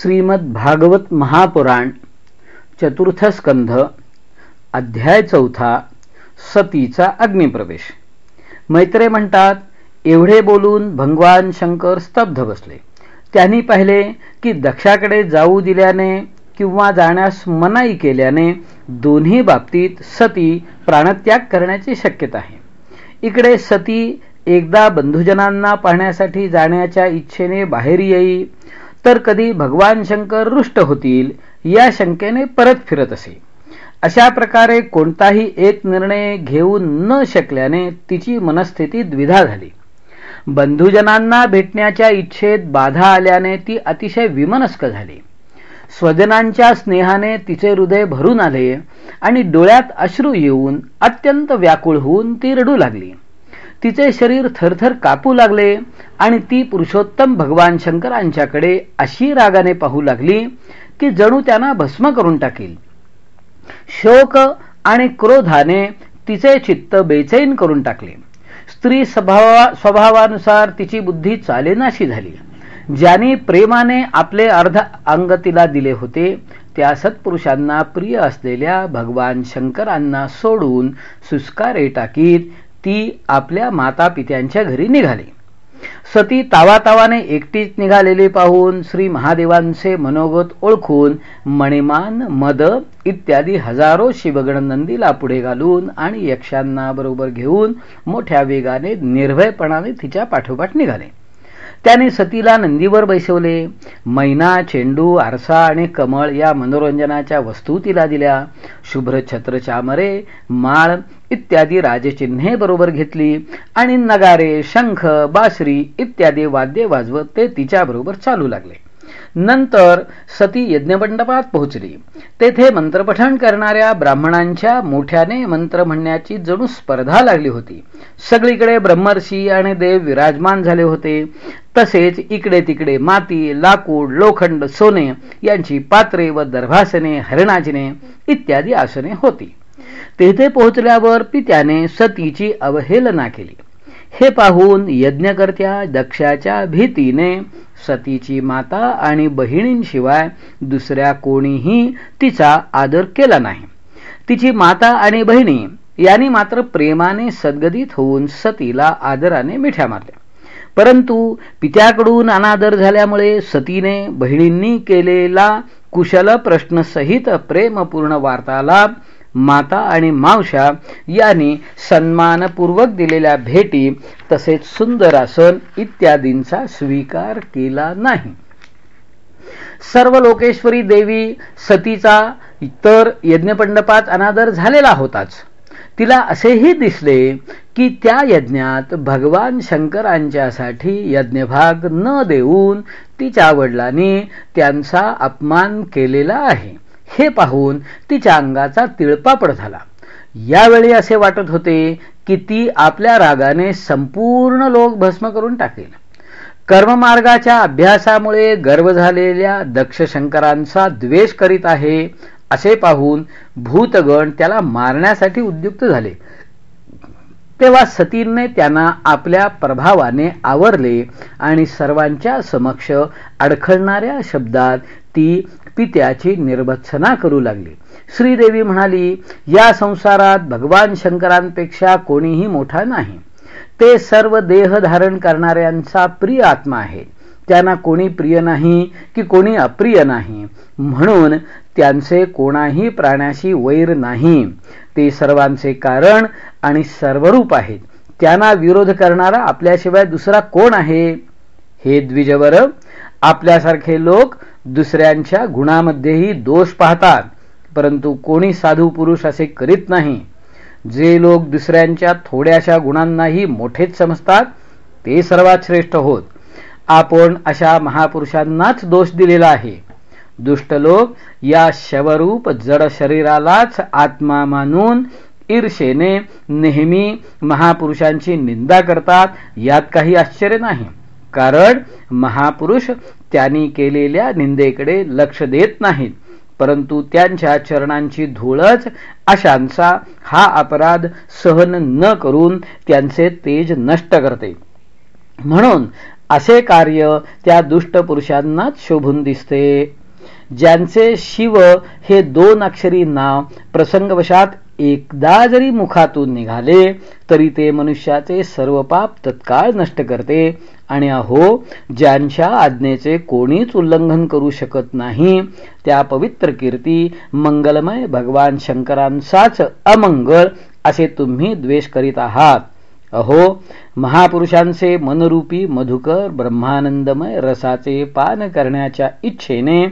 श्रीमद भागवत महापुराण चतुर्थ स्कंध अध्याय चौथा सतीचा अग्निप्रवेश. मैत्रे म्हणतात एवढे बोलून भगवान शंकर स्तब्ध बसले. त्यांनी पाहिले की दक्षाकडे जाऊ दिल्याने किंवा जाण्यास मनाई केल्याने दोन्ही बाबतीत सती प्राणत्याग करण्याची शक्यता आहे. इकडे सती एकदा बंधुजनांना पाहण्यासाठी जाण्याच्या इच्छेने बाहेर येई तर कधी भगवान शंकर रुष्ट होतील या शंकेने परत फिरत असे. अशा प्रकारे कोणताही एक निर्णय घेऊन न शकल्याने तिची मनस्थिती द्विधा झाली. बंधुजनांना भेटण्याच्या इच्छेत बाधा आल्याने ती अतिशय विमनस्क झाली. स्वजनांच्या स्नेहाने तिचे हृदय भरून आले आणि डोळ्यात अश्रू येऊन अत्यंत व्याकुळ होऊन ती रडू लागली. तिचे शरीर थरथर कापू लागले आणि ती पुरुषोत्तम भगवान शंकरांच्याकडे अशी रागाने पाहू लागली की जणू त्यांना भस्म करून टाकील. शोक आणि क्रोधाने तिचे चित्त बेचैन करून टाकले. स्त्री स्वभावा स्वभावानुसार तिची बुद्धी चालेनाशी झाली. ज्यांनी प्रेमाने आपले अर्ध अंग तिला दिले होते त्या सत्पुरुषांना प्रिय असलेल्या भगवान शंकरांना सोडून सुस्कारे टाकीत ती आपल्या माता पित्यांच्या घरी निघाली. सती तावातावाने एकटीच निघालेली पाहून श्री महादेवांचे मनोगत ओळखून मणिमान मद इत्यादी हजारो शिवगणनंदीला पुढे घालून आणि यक्षांना बरोबर घेऊन मोठ्या वेगाने निर्भयपणाने तिच्या पाठोपाठ निघाले. त्याने सतीला नंदीवर बैसवले. मैना चेंडू आरसा आणि कमळ या मनोरंजनाच्या वस्तू तिला दिल्या. शुभ्र छत्र चामरे माळ इत्यादी राजचिन्हे बरोबर घेतली आणि नगारे शंख बासरी इत्यादी वाद्ये वाजवत ते तिच्याबरोबर चालू लागले. नंतर सती यज्ञमंडपात पोहोचली. तेथे मंत्रपठण करणाऱ्या ब्राह्मणांच्या मोठ्याने मंत्र म्हणण्याची जणू स्पर्धा लागली होती. सगळीकडे ब्रह्मर्षी आणि देव विराजमान झाले होते. तसेच इकडे तिकडे माती लाकूड लोखंड सोने यांची पात्रे व दर्भासने हरणाजने इत्यादी आसने होती. तेथे पोहोचल्यावर पित्याने सतीची अवहेलना केली. हे पाहून यज्ञकर्त्या दक्षाच्या भीतीने सतीची माता आणि बहिणींशिवाय दुसऱ्या कोणीही तिचा आदर केला नाही. तिची माता आणि बहिणी यांनी मात्र प्रेमाने सद्गदित होऊन सतीला आदराने मिठ्या मारल्या. परंतु पित्याकडून अनादर झाल्यामुळे सतीने बहिणींनी केलेला कुशल प्रश्नसहित प्रेमपूर्ण वार्तालाप माता आणि मावशा यांनी सन्मानपूर्वक दिलेल्या भेटी तसेच सुंदर आसन इत्यादींचा स्वीकार केला नाही. सर्व लोकेश्वरी देवी सतीचा तर यज्ञपंडपात अनादर झालेला होताच. तिला असेही दिसले की त्या यज्ञात भगवान शंकरांच्यासाठी यज्ञभाग न देऊन तिच्या वडिलांनी त्यांचा अपमान केलेला आहे. हे पाहून तिच्या अंगाचा तिळपापड झाला. यावेळी असे वाटत होते की ती आपल्या रागाने संपूर्ण लोक भस्म करून टाकेल. कर्ममार्गाच्या अभ्यासामुळे गर्व झालेल्या दक्षशंकरांचा द्वेष करीत आहे असे पाहून भूतगण त्याला मारण्यासाठी उद्युक्त झाले. तेव्हा सतीने त्यांना आपल्या प्रभावाने आवरले आणि सर्वांच्या समक्ष अडखळणाऱ्या शब्दात ती पित्याची निर्भत्सना करू लागली. श्रीदेवी म्हणाली या संसारात भगवान शंकरांपेक्षा कोणीही मोठा नाही. ते सर्व देह धारण करणाऱ्यांचा प्रिय आत्मा आहे. त्यांना कोणी प्रिय नाही की कोणी अप्रिय नाही. म्हणून त्यांचे कोणाही प्राण्याशी वैर नाही. ते सर्वांचे कारण आणि सर्वरूप आहेत. त्यांना विरोध करणारा आपल्याशिवाय दुसरा कोण आहे? हे द्विजवर आपल्यासारखे लोक दुसऱ्यांच्या गुणामध्येही दोष पाहतात परंतु कोणी साधू पुरुष असे करीत नाही. जे लोक दुसऱ्यांच्या थोड्याशा गुणांनाही मोठेच समजतात ते सर्वात श्रेष्ठ होत. आपण अशा महापुरुषांनाच दोष दिलेला आहे. दुष्ट लोक या शवरूप जड शरीरालाच आत्मा मानून ईर्षेने नेहमी महापुरुषांची निंदा करतात यात काही आश्चर्य नाही. कारण महापुरुष त्यांनी केलेल्या निंदेकडे लक्ष देत नाहीत. परंतु त्यांच्या चरणांची धूळच अशांचा हा अपराध सहन न करून त्यांचे तेज नष्ट करते. म्हणून असे कार्य त्या दुष्ट पुरुषांनाच शोभून दिसते. ज्यांचे शिव हे दोन अक्षरी नाव प्रसंगवशात एकदा जरी मुखातून निघाले तरी ते मनुष्याचे सर्व पाप तत्काळ नष्ट करते. आणि अहो ज्यांच्या आज्ञेचे कोणीच उल्लंघन करू शकत नाही त्या पवित्र कीर्ती मंगलमय भगवान शंकरांचाच अमंगल असे तुम्ही द्वेष करीत आहात. अहो महापुरुषांचे मनरूपी मधुकर ब्रह्मानंदमय रसाचे पान करण्याच्या इच्छेने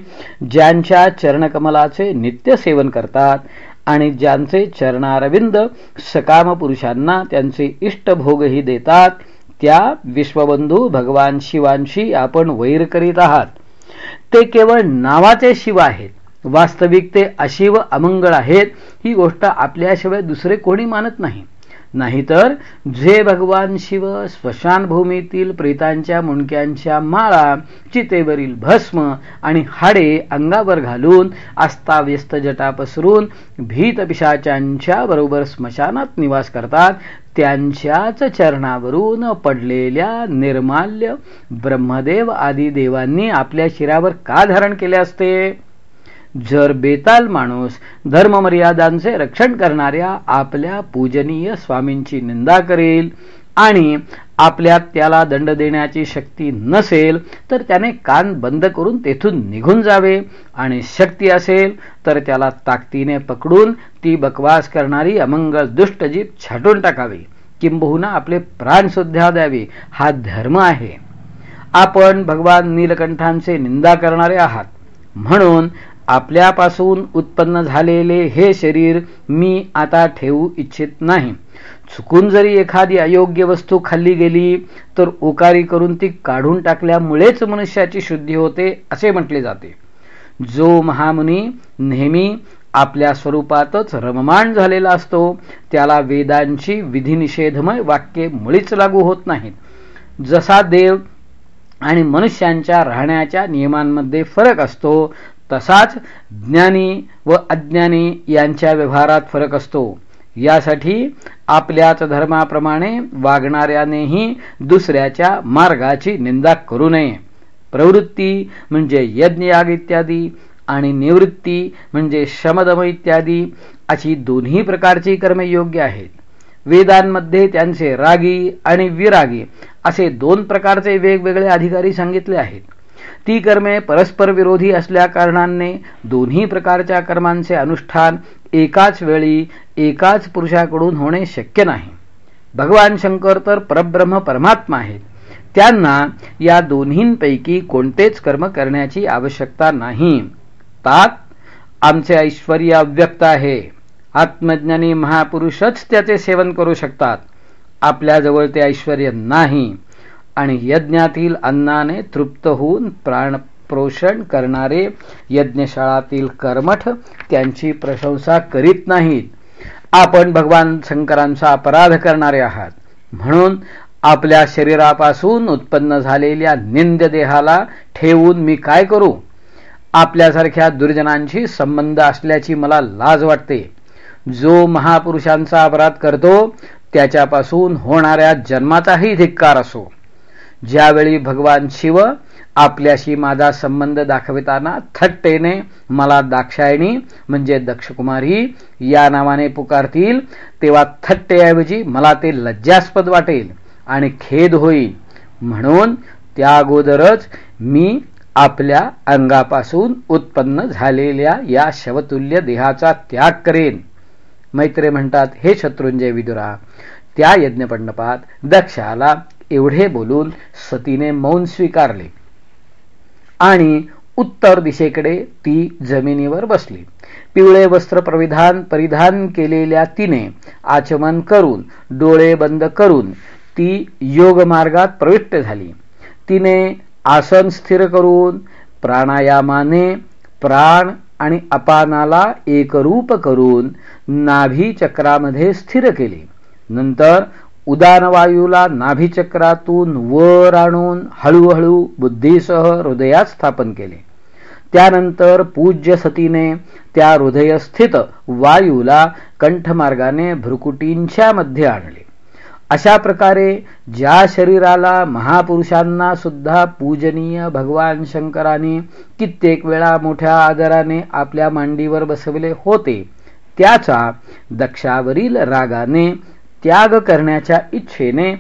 ज्यांच्या चरणकमलाचे नित्य सेवन करतात आणि ज्यांचे चरणारविंद सकाम पुरुषांना त्यांचे इष्टभोगही देतात त्या विश्वबंधू भगवान शिवांशी आपण वैर करीत आहात. ते केवळ नावाचे शिव आहेत. वास्तविक ते अशिव अमंगळ आहेत. ही गोष्ट आपल्याशिवाय दुसरे कोणी मानत नाही. नाहीतर जे भगवान शिव स्मशानभूमीतील प्रेतांच्या मुंडक्यांच्या माळा चितेवरील भस्म आणि हाडे अंगावर घालून अस्ताव्यस्त जटा पसरून भीत पिशाच्यांच्या बरोबर स्मशानात निवास करतात त्यांच्याच चरणावरून पडलेल्या निर्माल्य ब्रह्मदेव आदी देवांनी आपल्या शिरावर का धारण केले असते? जर बेताल माणूस धर्ममर्यादांचे रक्षण करणाऱ्या आपल्या पूजनीय स्वामींची निंदा करेल आणि आपल्यात त्याला दंड देण्याची शक्ती नसेल तर त्याने कान बंद करून तेथून निघून जावे. आणि शक्ती असेल तर त्याला ताकदीने पकडून ती बकवास करणारी अमंगल दुष्टजीप छाटून टाकावी. किंबहुना आपले प्राण सुद्धा द्यावे. हा धर्म आहे. आपण भगवान नीलकंठांचे निंदा करणारे आहात. म्हणून आपल्यापासून उत्पन्न झालेले हे शरीर मी आता ठेवू इच्छित नाही. चुकून जरी एखादी अयोग्य वस्तू खाल्ली गेली तर उकारी करून ती काढून टाकल्यामुळेच मनुष्याची शुद्धी होते असे म्हटले जाते. जो महामुनी नेहमी आपल्या स्वरूपातच रममाण झालेला असतो त्याला वेदांची विधिनिषेधमय वाक्ये मुळीच लागू होत नाहीत. जसा देव आणि मनुष्यांच्या राहण्याच्या नियमांमध्ये फरक असतो तसाच ज्ञानी व अज्ञानी यांच्या व्यवहारात फरक असतो. यासाठी आपल्याच धर्माप्रमाणे वागणाऱ्यानेही दुसऱ्याच्या मार्गाची निंदा करू नये. प्रवृत्ती म्हणजे यज्ञयाग इत्यादी आणि निवृत्ती म्हणजे शमदम इत्यादी अशी दोन्ही प्रकारची कर्मे योग्य आहेत. वेदांमध्ये त्यांचे रागी आणि विरागी असे दोन प्रकारचे वेगवेगळे अधिकारी सांगितले आहेत. ती कर्मे परस्पर विरोधी असल्या कारणाने दोन्ही प्रकारच्या कर्मांचे अनुष्ठान एकाच वेळी एकाच पुरुषाकडून होणे शक्य नाही. भगवान शंकर तर परब्रह्म परमात्मा आहेत. त्यांना या दोन्हींपैकी कोणतेच कर्म करण्याची आवश्यकता नाही. तात आमचे ऐश्वर अव्यक्त आहे. आत्मज्ञानी महापुरुषच त्याचे सेवन करू शकतात. आपल्याजवळ ते ऐश्वर नाही. आणि यज्ञातील अन्नाने तृप्त होऊन प्राणप्रोषण करणारे यज्ञशाळातील कर्मठ त्यांची प्रशंसा करीत नाहीत. आपण भगवान शंकरांचा अपराध करणारे आहात. म्हणून आपल्या शरीरापासून उत्पन्न झालेल्या निंद देहाला ठेवून मी काय करू? आपल्यासारख्या दुर्जनांशी संबंध असल्याची मला लाज वाटते. जो महापुरुषांचा अपराध करतो त्याच्यापासून होणाऱ्या जन्माचाही धिक्कार असो. ज्यावेळी भगवान शिव आपल्याशी माझा संबंध दाखविताना थट्टेने मला दाक्षायणी म्हणजे दक्षकुमारी या नावाने पुकारतील तेव्हा थट्टेऐवजी मला ते लज्जास्पद वाटेल आणि खेद होईल. म्हणून त्या अगोदरच मी आपल्या अंगापासून उत्पन्न झालेल्या या शवतुल्य देहाचा त्याग करेन. मैत्रे म्हणतात हे शत्रुंजय विदुरा त्या यज्ञपंडपात दक्षाला एवढे बोलून सतीने मौन स्वीकारले. आणि उत्तर दिशेकडे ती जमिनीवर बसली. पिवळे वस्त्र परिधान परिधान केलेल्या तिने आचमन करून डोळे बंद करून ती योग मार्गात प्रविष्ट झाली. तिने आसन स्थिर करून प्राणायामाने प्राण आणि अपानाला एकरूप करून नाभी चक्रामध्ये स्थिर केले. नंतर उदानवायूला नाभिचक्रातून वर आणून हळूहळू बुद्धीसह हृदयात स्थापन केले. त्यानंतर पूज्य सतीने त्या हृदयस्थित वायूला कंठमार्गाने भ्रुकुटींच्या मध्ये आणले. अशा प्रकारे ज्या शरीराला महापुरुषांना सुद्धा पूजनीय भगवान शंकराने कित्येक वेळा मोठ्या आदराने आपल्या मांडीवर बसवले होते त्याचा दक्षावरील रागाने त्याग करण्याच्या इच्छेने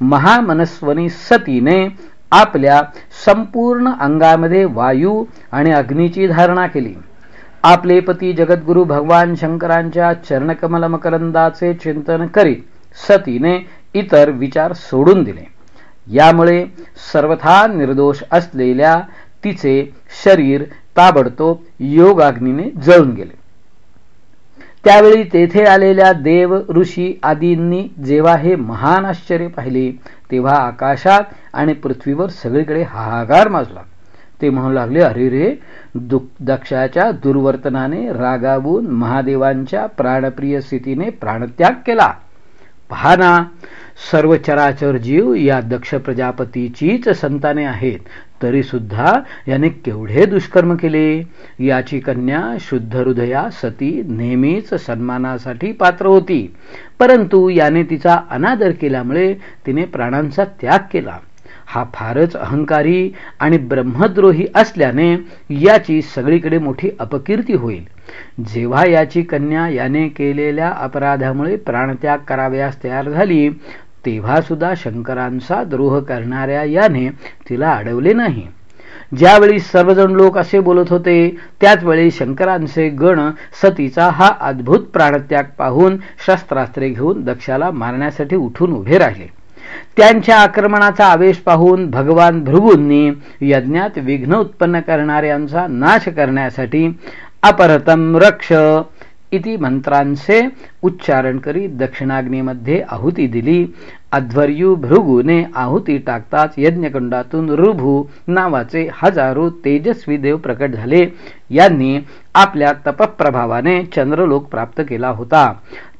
महामनस्वनी सतीने आपल्या संपूर्ण अंगामध्ये वायू आणि अग्नीची धारणा केली. आपले पती जगद्गुरु भगवान शंकरांच्या चरणकमल मकरंदाचे चिंतन करीत सतीने इतर विचार सोडून दिले. यामुळे सर्वथा निर्दोष असलेल्या तिचे शरीर ताबडतोब योगाग्नीने जळून गेले. त्यावेळी तेथे आलेल्या देव ऋषी आदींनी जेव्हा हे महान आश्चर्य पाहिले तेव्हा आकाशात आणि पृथ्वीवर सगळीकडे हाहाकार माजला. ते म्हणू लागले अरे रे दक्षाच्या दुर्वर्तनाने रागावून महादेवांच्या प्राणप्रिय स्थितीने प्राणत्याग केला. पहा सर्व चराचर जीव या दक्ष प्रजापतीचीच संताने आहेत. तरी सुद्धा याने केवढे दुष्कर्म केले? याची कन्या शुद्ध हृदया सती नेहमीच सन्मानासाठी पात्र होती. परंतु याने तिचा अनादर केल्यामुळे तिने प्राणांचा त्याग केला. हा फारच अहंकारी आणि ब्रह्मद्रोही असल्याने याची सगळीकडे मोठी अपकीर्ती होईल. जेव्हा याची कन्या याने केलेल्या अपराधामुळे प्राणत्याग कराव्यास तयार झाली तेव्हा सुद्धा शंकरांचा द्रोह करणाऱ्या याने तिला अडवले नाही. ज्यावेळी सर्वजण लोक असे बोलत होते त्याच वेळी शंकरांचे गण सतीचा हा अद्भुत प्राणत्याग पाहून शस्त्रास्त्रे घेऊन दक्षाला मारण्यासाठी उठून उभे राहिले. त्यांच्या आक्रमणाचा आवेश पाहून भगवान भृगूंनी यज्ञात विघ्न उत्पन्न करणाऱ्यांचा नाश करण्यासाठी अपरतम रक्ष इति मंत्रांचे उच्चारण करी दक्षिणाग्नीमध्ये आहुती दिली. अध्वर्यू भृगूने आहुती टाकताच यज्ञकुंडातून ऋभू नावाचे हजारो तेजस्वी देव प्रकट झाले. यांनी आपल्या तपप्रभावाने चंद्रलोक प्राप्त केला होता.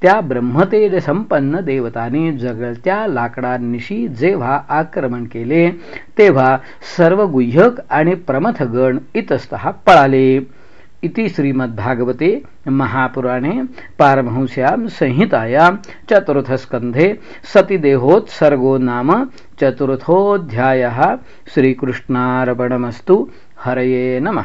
त्या ब्रह्मतेज संपन्न देवतांनी जगळत्या लाकडांनिशी जेव्हा आक्रमण केले तेव्हा सर्व गुह्यक आणि प्रमथगण इतस्त पळाले. इति श्रीमद्भागवते महापुराणे पारमहंस्यां संहितायां चतुर्थस्कन्धे सतिदेहोत्सर्गो नाम चतुर्थोऽध्यायः। श्रीकृष्णार्पणमस्तु। हरये नमः।